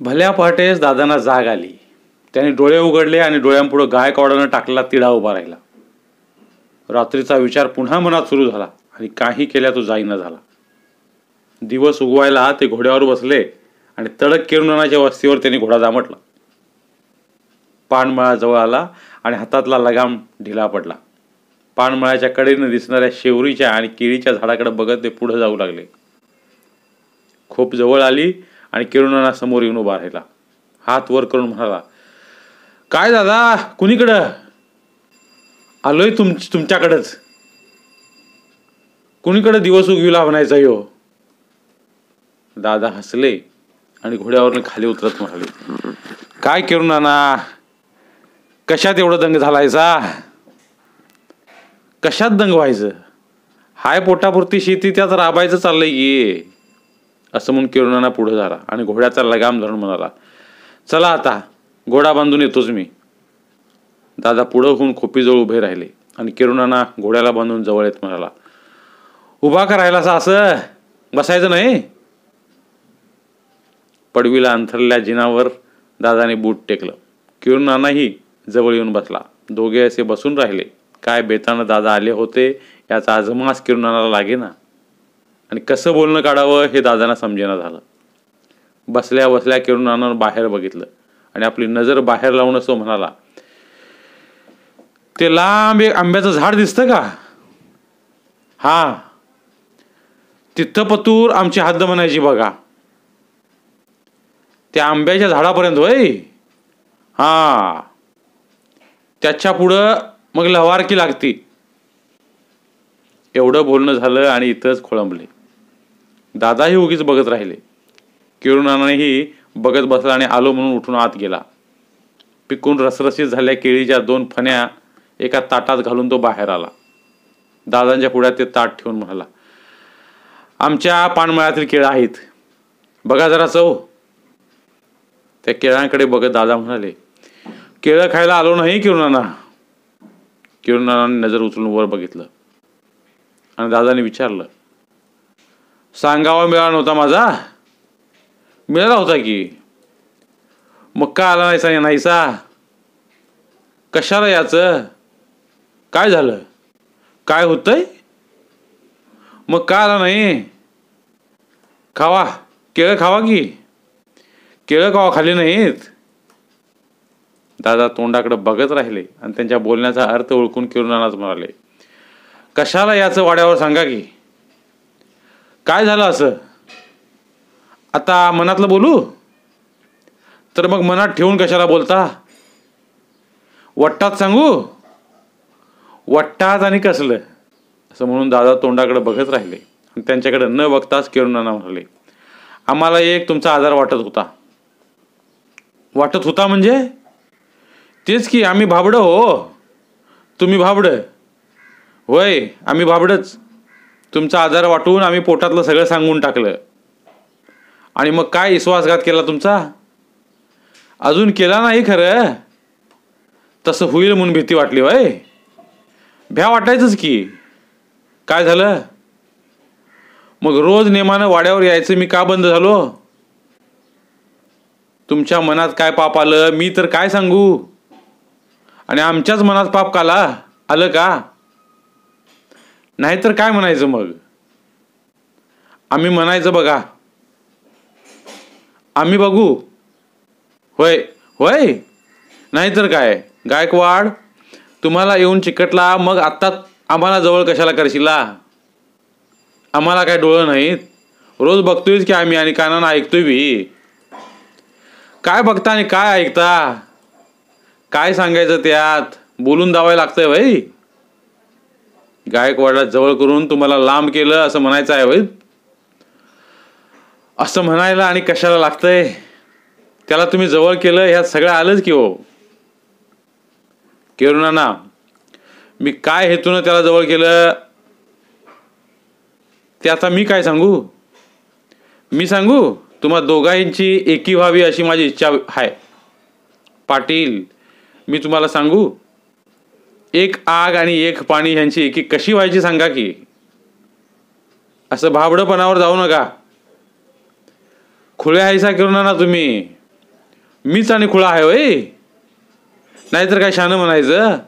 भल्या पहाटेच दादांना जाग आली. त्याने डोळे उघडले आणि डोळ्यांपुढं गायकवाडानं टाकला तिढा उभा राहिला. रात्रीचा विचार पुन्हा मनात सुरू झाला आणि काही केल्या तो जाईना झाला. दिवस उगवायला ते घोड्यावर बसले आणि तडक किरणाच्या वस्तीवर त्यांनी घोडा दामटला. पाणमळाजवळ आला आणि हातातला लगाम ढिला पडला. पाणमळाच्या कडेनं दिसणाऱ्या शेवरीच्या आणि केळीच्या झाडाकडे बघत ते पुढे जाऊ लागले. खूप जवळ आली आणि किरुणाना समोर येऊन उभा राहिला. हात वर करून म्हणाला काय दादा कुणीकडं? आलोय तुम तुमच्याकडंच. कुणीकडं दिवस उगविला म्हणायचा यो? दादा हसले आणि घोड्यावरून खाली उतरत म्हणाले काय किरुणाना कशात एवढं दंग झालायचा कशात दंग व्हायचं? हाय पोटापुरती शेती त्यात राबायचं चाललंय की. असं म्हणून किरुणाना पुढे झाला आणि घोड्याचा लगाम धरून म्हणाला चला आता घोडा बांधून येतोच मी. दादा पुढं होऊन खोपीजवळ उभे राहिले आणि किरुणाना घोड्याला बांधून जवळ येत म्हणाला उभा का राहिलासा असं? बसायचं नाही? पडवीला अंथरलेल्या जिनावर दादाने बूट टेकलं. किरुणानाही जवळ येऊन बसला. दोघे असे बसून राहिले. काय बेतानं दादा आले होते याचा आजमास किरुणाला लागेना. आणि कसं बोलणं काढावं हे दादांना समजेना झालं. बसल्या बसल्या किरुणानं बाहेर बघितलं. आणि आपली नजर बाहेर लावून असं म्हणाला ते लांब एक आंब्याचं झाड दिसतं का? हा. तिथं पतूर आमची हद्द म्हणायची बघा. त्या आंब्याच्या झाडापर्यंत होय? हा. त्याच्या पुढं मग लवारकी लागती. एवढं बोलणं झालं आणि इथंच खोळंबले. दादाही उगीच बघत राहिले. किरुणानेही बघत बसला आणि आलो म्हणून उठून आत गेला. पिकून रसरशीत झाल्या केळीच्या दोन फण्या एका ताटात घालून तो बाहेर आला. दादांच्या पुढ्यात ते ताट ठेवून म्हणाला आमच्या पानमळ्यातील केळं आहेत. बघा जरा चव. त्या केळांकडे बघत दादा म्हणाले केळं खायला आलो नाही किरुणाना किरुणाने नजर उचलून वर बघितलं आणि दादाने विचारलं सांगावा मिळाला नव्हता माझा. मिळाला होता की. मग का आला नाहीसा नाहीसा? कशाला याचं? काय झालं? काय होतंय? मग का आला नाही? खावा. केळं खावा की. केळं खावा खाली नाहीत. दादा तोंडाकडे बघत राहिले आणि त्यांच्या बोलण्याचा अर्थ ओळखून किरुणानाच म्हणाले कशाला याचं वाड्यावर सांगा की? काय झालं असं? आता मनातलं बोलू? तर मग मनात ठेवून कशाला बोलता? वट्टात सांगू? वट्टात आणि कसलं? असं म्हणून दादा तोंडाकडे बघत राहिले आणि त्यांच्याकडे न बघताच किरणांना म्हणाले आम्हाला एक तुमचा आजार वाटत होता. वाटत होता म्हणजे? तेच की आम्ही भाबडं हो. तुम्ही भाबडं? होय आम्ही भाबडच. तुमचा आजार वाटून आम्ही पोटातलं सगळं सांगून टाकलं. आणि मग काय विश्वासघात केला तुमचा? अजून केला नाही खरं. तसं होईल म्हणून भीती वाटली वय भ्या वाटायचंच की. काय झालं? मग रोज नेमानं वाड्यावर यायचं मी का बंद झालो? तुमच्या मनात काय पाप आलं? मी तर काय सांगू? आणि आमच्याच मनात पाप काला? आलं का? नाहीतर काय म्हणायचं मग? आम्ही म्हणायचं बघा. आम्ही बघू. होय होय? नाहीतर काय? गायकवाड तुम्हाला येऊन चिकटला मग आत्ता आम्हाला जवळ कशाला करशिला आम्हाला काय डोळं नाहीत? रोज बघतोयच की आम्ही आणि कानानं ऐकतोय बी. काय बघता आणि काय ऐकता? काय सांगायचं त्यात? बोलून दावायला लागतंय भाई गायकवाडला जवळ करून तुम्हाला लांब केलं असं म्हणायचं आहे होईल असं म्हणायला आणि कशाला लागतंय? त्याला तुम्ही जवळ केलं ह्यात सगळं आलंच की हो. किरुणाना मी काय हेतून त्याला जवळ केलं? ते आता मी काय सांगू? मी सांगू तुम्हा दोघांची एकी व्हावी अशी माझी इच्छा आहे. पाटील मी तुम्हाला सांगू एक आग आणि एक पाणी ह्यांची एकी कशी व्हायची सांगा की? असं भाबडपणावर जाऊ नका. खुळे हायसा करू ना तुम्ही. मीच आणि खुळा आहे होय. नाहीतर काय शानं म्हणायचं?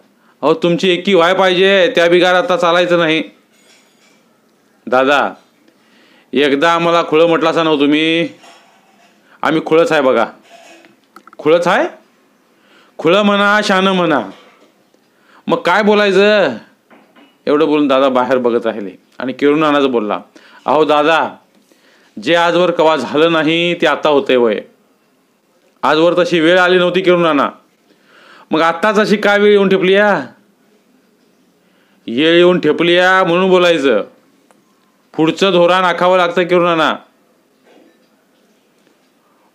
अहो तुमची एकी व्हाय पाहिजे त्या बिगार आता चालायचं नाही. दादा एकदा आम्हाला खुळं म्हटलं असं नव्ह हो तुम्ही. आम्ही खुळच आहे बघा. खुळच आहे? खुळं म्हणा शानं म्हणा. मग काय बोलायचं? एवढं बोलून दादा बाहेर बघत राहिले. आणि किरून बोलला अहो दादा जे आजवर कवा झालं नाही ते आता होतंय वय. आजवर तशी वेळ आली नव्हती किरून मग आत्ताच अशी काय वेळ येऊन ठेपली या? येळ येऊन ठेपली या म्हणून बोलायचं. पुढचं धोरण आखावं लागतं किरुणाना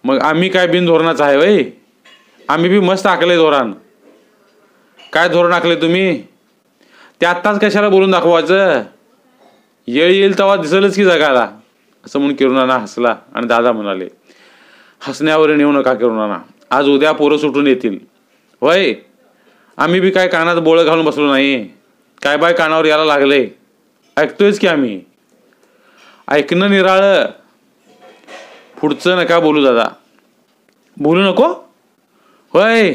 मग आम्ही काय बिन धोरणाचं आहे वय? आम्ही बी मस्त आखले धोरण. काय धोरण आखले तुम्ही? ते आत्ताच कशाला बोलून दाखवायचं? येळ येईल तेव्हा दिसलच की जगाला. असं म्हणून किरुणाना हसला आणि दादा म्हणाले हसण्यावर नेऊ नका किरुणाना आज उद्या पोरं सुटून येतील. होय? आम्ही बी काय कानात बोळं घालून बसलो नाही. काय बाय कानावर यायला लागले? ऐकतोयच की आम्ही. ऐकणं निराळं. पुढचं नका बोलू दादा. बोलू नको? होय?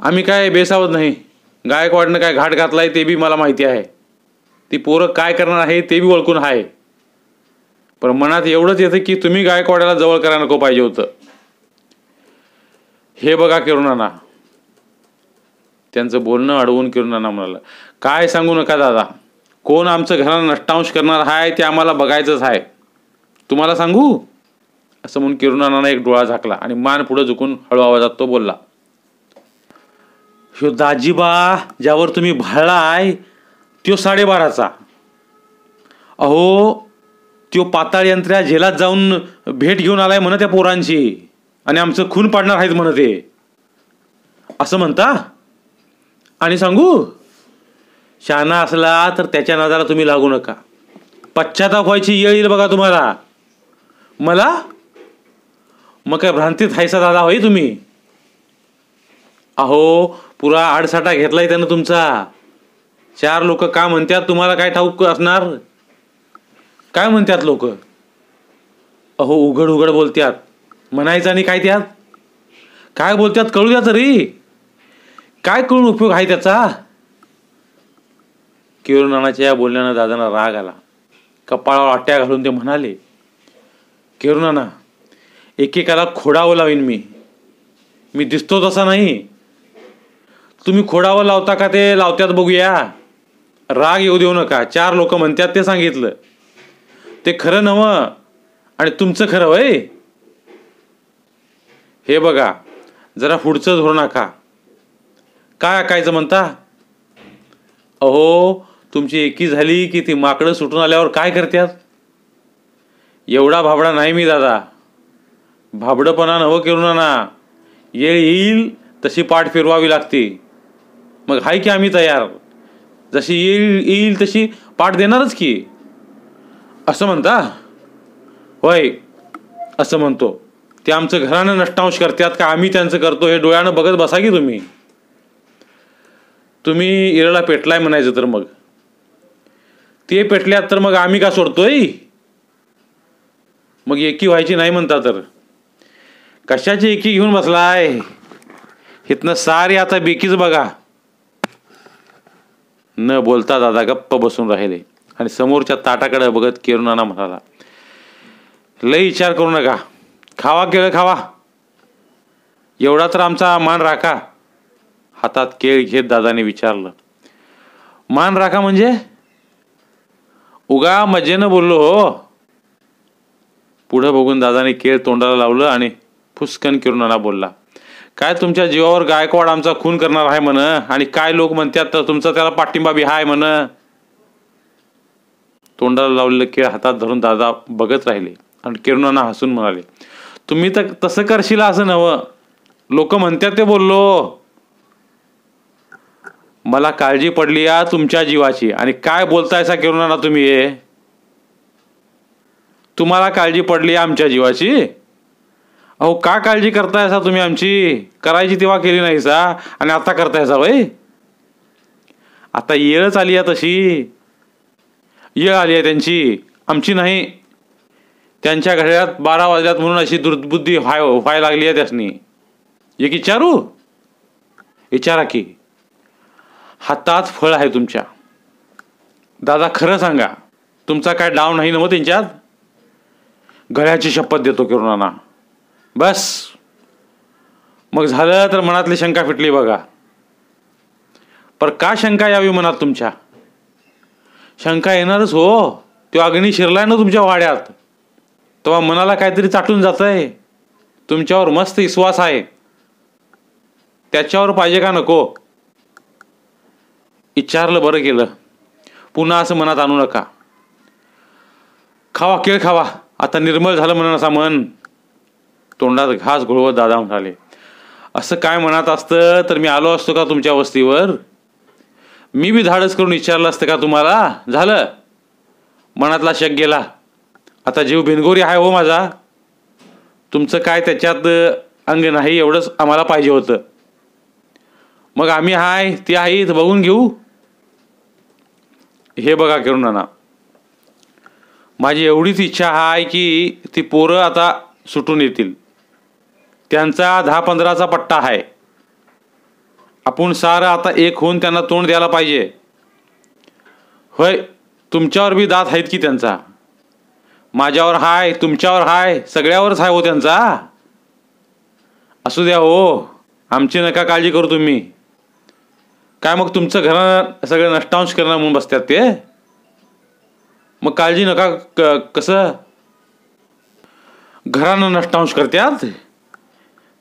आम्ही काय बेसावत नाही. गायकवाडनं काय घाट घातलाय ते बी मला माहिती आहे. ती पोरं काय करणार आहे ते बी ओळखून आहे. पण मनात एवढंच येतं की तुम्ही गायकवाड्याला जवळ करायला नको पाहिजे होतं. हे बघा किरुणाना त्यांचं बोलणं अडवून किरुणाना म्हणाला काय सांगू नका दादा. कोण आमचं घरानं नष्टांश करणार आहे ते आम्हाला बघायचंच आहे. तुम्हाला सांगू? असं म्हणून किरुणानानं एक डोळा झाकला आणि मान पुढे झुकून हळू आवाजात तो बोलला ह्यो दाजीबा ज्यावर तुम्ही भळलाय त्यो साडेबाराचा. अहो त्यो पाताळ यंत्र्या झेलात जाऊन भेट घेऊन आलाय म्हण त्या पोरांची आणि आमचं खून पाडणार आहेत म्हण ते. असं म्हणता? आणि सांगू? शहाणा असला तर त्याच्या नादाला तुम्ही लागू नका. पश्चाताप व्हायची येळ येईल बघा तुम्हाला. मला? मग काय भ्रांतीत हायसा दादा होई तुम्ही? अहो पुरा आडसाटा घेतलाय त्यानं तुमचा. चार लोक का म्हणतात तुम्हाला काय ठाऊक असणार? काय म्हणतात लोक? अहो उघड उघड बोलत्यात. म्हणायचं आणि काय त्यात? काय बोलत्यात कळू द्या तरी. काय कळून उपयोग आहे त्याचा? किरुनानाच्या या बोलण्यानं दादांना राग आला. कपाळावर आट्या घालून ते म्हणाले किरुनाना एकेकाला खोडावं लावीन मी. मी दिसतो तसा नाही. तुम्ही खोडावं लावता का ते लावत्यात बघूया. राग येऊ देऊ नका. चार लोक म्हणतात ते सांगितलं. ते खरं नव आणि तुमचं खरं वय हे बघा जरा पुढचं धरू नका. काय ऐकायचं म्हणता? अहो तुमची एकी झाली की ती माकडं सुटून आल्यावर काय करत्यात? एवढा भाबडा नाही मी दादा. भाबडपणा नवं करू ना येळ येईल तशी पाठ फिरवावी लागते. मग आहे की आम्ही तयार जशी येईल येईल तशी पाठ देणारच की. असं म्हणता? होय असं म्हणतो. ते आमचं घरानं नष्टांश करतात का? आम्ही त्यांचं करतो. हे डोळ्यानं बघत बसा की तुम्ही. तुम्ही इरला पेटलाय म्हणायचं तर मग. ते पेटल्यात तर मग आम्ही का सोडतोय? मग एकी व्हायची नाही म्हणता तर. कशाची एकी घेऊन बसलाय? इथनं सारी आता बेकीच बघा. न बोलता दादा गप्प बसून राहिले. आणि समोरच्या ताटाकडे बघत किरुणाना म्हणाला लय विचार करू नका. खावा केळ खावा. एवढा तर आमचा मान राखा. हातात केळ घेत दादाने विचारलं मान राखा म्हणजे? उगा मजेनं बोललो हो. पुढं बघून दादाने केळ तोंडाला लावलं आणि फुसकन किरणाला बोलला काय तुमच्या जीवावर गायकवाड आमचा खून करणार आहे म्हण आणि काय लोक म्हणतात तर तुमचा त्याला पाठिंबा बी हाय म्हण. तोंडाला लावलेलं केळ हातात धरून दादा बघत राहिले आणि किरणांना हसून म्हणाले तुम्ही तर तसं करशील असं नवं लोक म्हणतात ते बोललो. मला काळजी पडली या तुमच्या जीवाची. आणि काय बोलतायसा किरुणांना तुम्ही तुम्हाला काळजी पडली आमच्या जीवाची? अहो का काळजी करतायसा तुम्ही आमची? करायची तेव्हा केली नाही सा आणि आता करतायसा वय आता येळच आली आहे तशी. येळ आली आहे त्यांची. आमची नाही. त्यांच्या घड्यात बारा वाजल्यात म्हणून अशी दुर्बुद्धी व्हाय व्हायला लागली आहे त्यासनी. एक विचारू? विचारा की. हातात फळ आहे तुमच्या. दादा खरं सांगा. तुमचा काय डाव नाही ना मग त्यांच्यात? गळ्याची शपथ देतो किरुणाना. बस. मग झालं तर मनातली शंका फिटली बघा. पर का शंका यावी मनात तुमच्या? शंका येणारच हो. तो अग्नी शिरलाय ना तुमच्या वाड्यात. तेव्हा मनाला काहीतरी चाटून जात आहे तुमच्यावर मस्त विश्वास आहे. त्याच्यावर पाहिजे का नको? विचारलं बरं केलं पुन्हा असं मनात आणू नका. खावा केळ खावा. आता निर्मळ झालं म्हणून असा मन. तोंडात घास घोळवत दादा म्हणाले असं काय मनात असतं? तर मी आलो असतो का तुमच्या वस्तीवर? मी बी धाडस करून विचारलं असतं का तुम्हाला? झालं. मनातला शक गेला. आता जीव भिनगोरी आहे हो माझा. तुमचं काय त्याच्यात अंग नाही एवढंच आम्हाला पाहिजे होतं. मग आम्ही हाय ती आहे बघून घेऊ. हे बघा करून नाना. माझी एवढीच इच्छा आहे की ती पोरं आता सुटून येतील. त्यांचा दहा पंधराचा पट्टा आहे. आपण सारं आता एक होऊन त्यांना तोंड द्यायला पाहिजे. होय तुमच्यावर बी दात आहेत की त्यांचा? माझ्यावर हाय तुमच्यावर हाय सगळ्यावरच हाय हो त्यांचा? असू द्या हो आमची नका काळजी करू तुम्ही. काय मग तुमचं घर सगळं नष्टांश करणार म्हणून बसतात ते? मग काळजी नका क कसं? घरानं नष्टांश करतात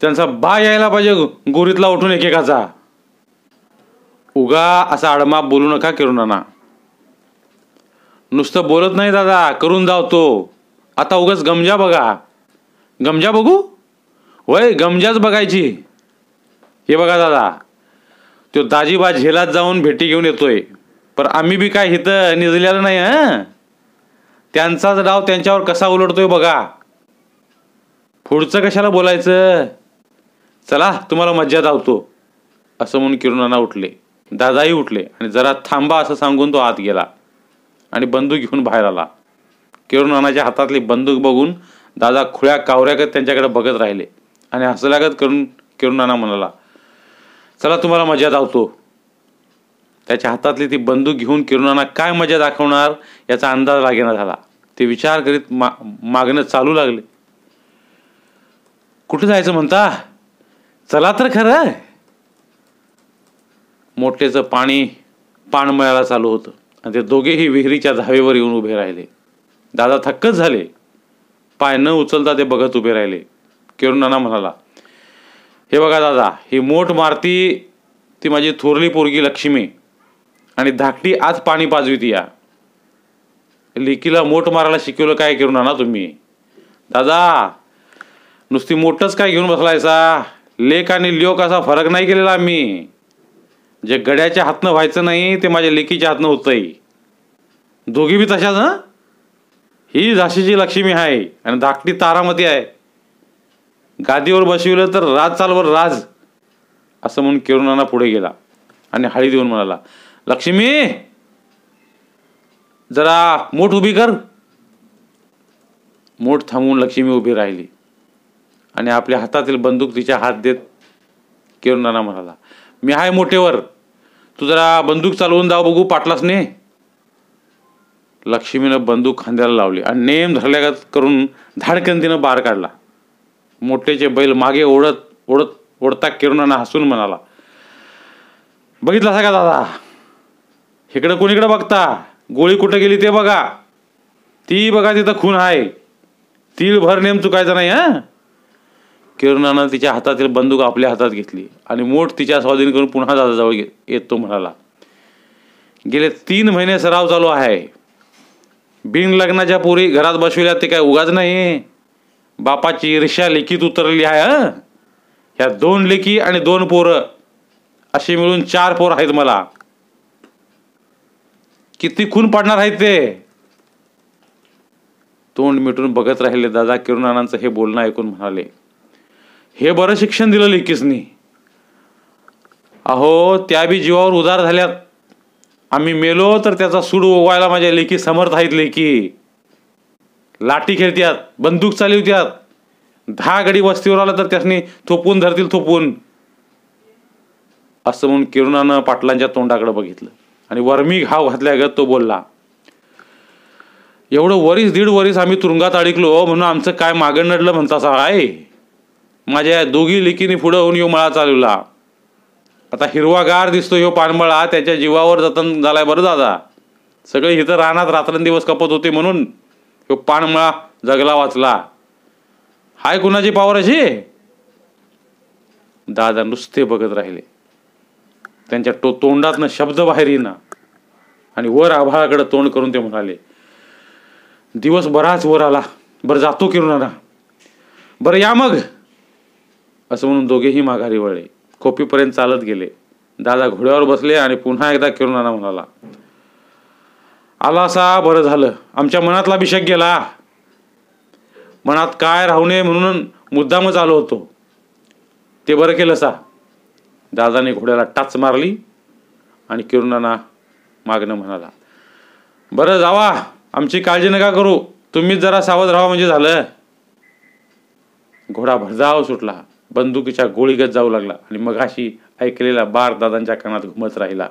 त्यांचा बा यायला पाहिजे गोरीतला उठून एकेकाचा. उगा असा आडमाप बोलू नका करू नाना नुसतं बोलत नाही दादा करून जाव तो. आता उगाच गमजा बघा. गमजा बघू? वय गमजाच बघायची. हे बघा दादा तो दाजीबा झेलात जाऊन भेटी घेऊन येतोय. पण आम्ही बी काय इथं निजलेलं नाही हं? त्यांचाच डाव त्यांच्यावर कसा उलटतोय बघा. पुढचं कशाला बोलायचं? चला तुम्हाला मज्जा धावतो. असं म्हणून किरुणाना उठले. दादाही उठले आणि जरा थांबा असं सांगून तो आत गेला आणि बंदूक घेऊन बाहेर आला. किरुणानाच्या हातातली बंदूक बघून दादा खुळ्या कावऱ्यागत त्यांच्याकडे बघत राहिले आणि हसल्यागत करून किरुणाना म्हणाला चला तुम्हाला मजा धावतो. त्याच्या हातातली ती बंदूक घेऊन किरुणाना काय मजा दाखवणार याचा अंदाज लागेना झाला. ते विचार करीत मा मागणं चालू लागले. कुठे जायचं म्हणता? चला तर खरं मोठेचं पाणी पाण मळायला चालू होतं. आणि ते दोघेही विहिरीच्या धावेवर येऊन उभे राहिले. दादा थक्कच झाले. पाय न उचलता ते बघत उभे राहिले. किरुणाना म्हणाला हे बघा दादा ही मोठ मारती ती माझी थोरली पोरगी लक्ष्मी. आणि धाकटी आज पाणी पाजवी या. लेकीला मोठ मारायला शिकवलं काय करू ना तुम्ही? दादा नुसती मोठंच काय घेऊन बसलायचा लेख आणि लिओक असा फरक नाही केलेला आम्ही. जे गड्याच्या हातनं व्हायचं नाही ते माझ्या लेकीच्या हातनं होतंय. दोघी बी तशाच हं? ही झाशीची लक्ष्मी आहे आणि धाकटी तारामती आहे. गादीवर बसविलं तर राज चालवर राज असं म्हणून किरुणाना पुढे गेला आणि हळी देऊन म्हणाला लक्ष्मी जरा मोठ उभी कर. मोठ थांबवून लक्ष्मी उभी राहिली. आणि आपल्या हातातील बंदूक तिच्या हात देत किरुणाना म्हणाला मी आहे मोठेवर. तू जरा बंदूक चालवून जाव बघू पाटलास ने लक्ष्मीनं बंदूक खांद्याला लावली आणि नेम धरल्यागत करून धाडकन तिनं बार काढला. मोठेचे बैल मागे ओढत ओढत ओढता किरुणाना हसून म्हणाला बघितला का दादा? इकडं कोणीकडं बघता? गोळी कुठं गेली ते बघा. ती बघा तिथं खून आहे. तीळ भर नेम चुकायचा नाही हा? किरणानं तिच्या हातातील बंदूक आपल्या हातात घेतली आणि मोठ तिच्या स्वाधीन करून पुन्हा दादाजवळ येतो म्हणाला. गेले तीन महिने सराव चालू आहे. बिन लग्नाच्या पोरी घरात बसविल्या ते काय उगाच नाही? बापाची ईर्ष्या लेखीत उतरली आहे ह्या दोन लेखी आणि दोन पोरं अशी मिळून चार पोर आहेत मला. किती खून पडणार आहेत ते? तोंड मिटून बघत राहिले दादा किरुणानांचं हे बोलणं ऐकून म्हणाले. हे बरं शिक्षण दिलं लेकीसनी. अहो त्या बी जीवावर उदार झाल्यात. आम्ही मेलो तर त्याचा सूड ओवायला माझ्या लेकी समर्थ आहेत लेकी. लाठी खेळत्यात बंदूक चालवत्यात. दहा गडी वस्तीवर आलं तर त्यासनी थोपून धरतील थोपून. असं म्हणून किरुणानं पाटलांच्या तोंडाकडे बघितलं. आणि वर्मी घाव घातल्यागत तो बोलला एवढं वरीस दीड वरीस आम्ही तुरुंगात अडकलो म्हणून आमचं काय मागं नडलं म्हणता आहे माझ्या दोघी लेकीने पुढं होऊन यो मळा चालवला. आता हिरवागार दिसतो ह्यो पानमळा त्याच्या जीवावर जतन झालाय बरं दादा. सगळे इथं रानात रात्रंदिवस कपत होते म्हणून ह्यो पानमळा जगला वाचला. हाय कुणाची पावर अशी? दादा नुसते बघत राहिले. त्यांच्या तो तोंडातनं शब्द बाहेर येईना. आणि वर आभाळाकडे तोंड करून ते म्हणाले दिवस बराच वर आला. बरं जातो किरुणाना बरं या मग. असं म्हणून दोघेही माघारी वळले. खोपीपर्यंत चालत गेले. दादा घोड्यावर बसले आणि पुन्हा एकदा किरुणाना म्हणाला आला असा बरं झालं. आमच्या मनातला अभिषेक गेला. मनात काय राहू नये म्हणून मुद्दामच आलो होतो. ते बरं केलं सा. दादाने घोड्याला टाच मारली आणि किरुणाना मागणं म्हणाला बरं जावा आमची काळजी नका करू. तुम्हीच जरा सावध राहा म्हणजे झालं. घोडा भरधाव सुटला. बंदुकीच्या गोळीगत जाऊ लागला आणि मघाशी ऐकलेला बार दादांच्या कानात घुमत राहिला.